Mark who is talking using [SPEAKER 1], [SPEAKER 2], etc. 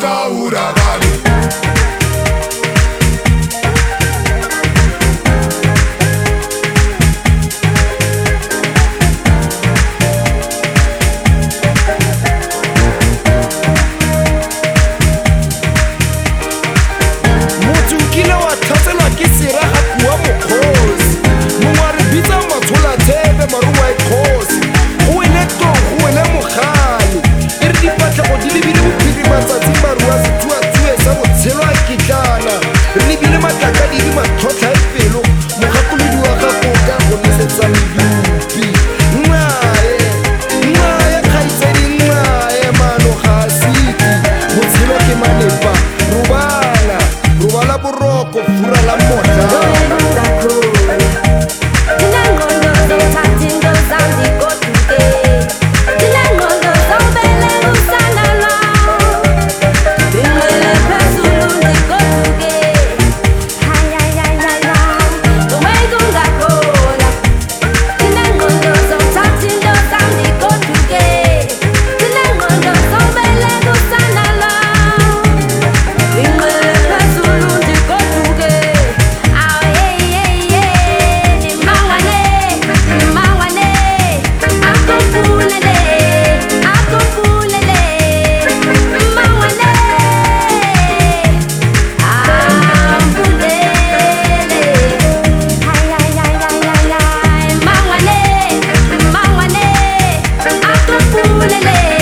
[SPEAKER 1] bathatha kana